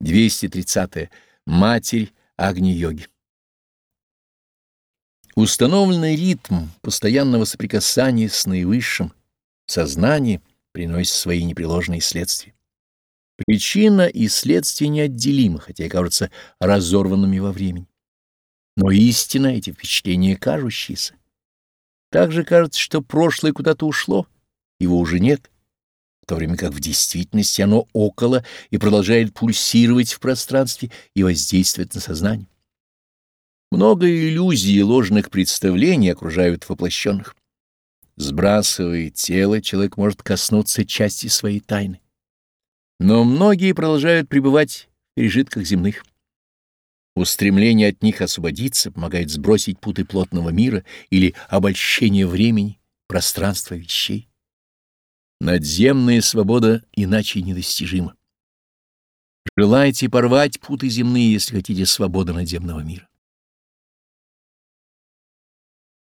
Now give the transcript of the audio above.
230. -е. Матерь Агни-йоги. Установленный ритм постоянного соприкасания с наивысшим сознанием приносит свои непреложные следствия. Причина и следствие неотделимы, хотя и кажутся разорванными во времени. Но истинно эти впечатления кажущиеся. Также кажется, что прошлое куда-то ушло, его уже нет в то время как в действительности оно около и продолжает пульсировать в пространстве и воздействовать на сознание. Много иллюзий и ложных представлений окружают воплощенных. Сбрасывая тело, человек может коснуться части своей тайны. Но многие продолжают пребывать в пережитках земных. Устремление от них освободиться помогает сбросить путы плотного мира или обольщение времени, пространства вещей. Надземная свобода иначе недостижима. Желайте порвать путы земные, если хотите свободы надземного мира.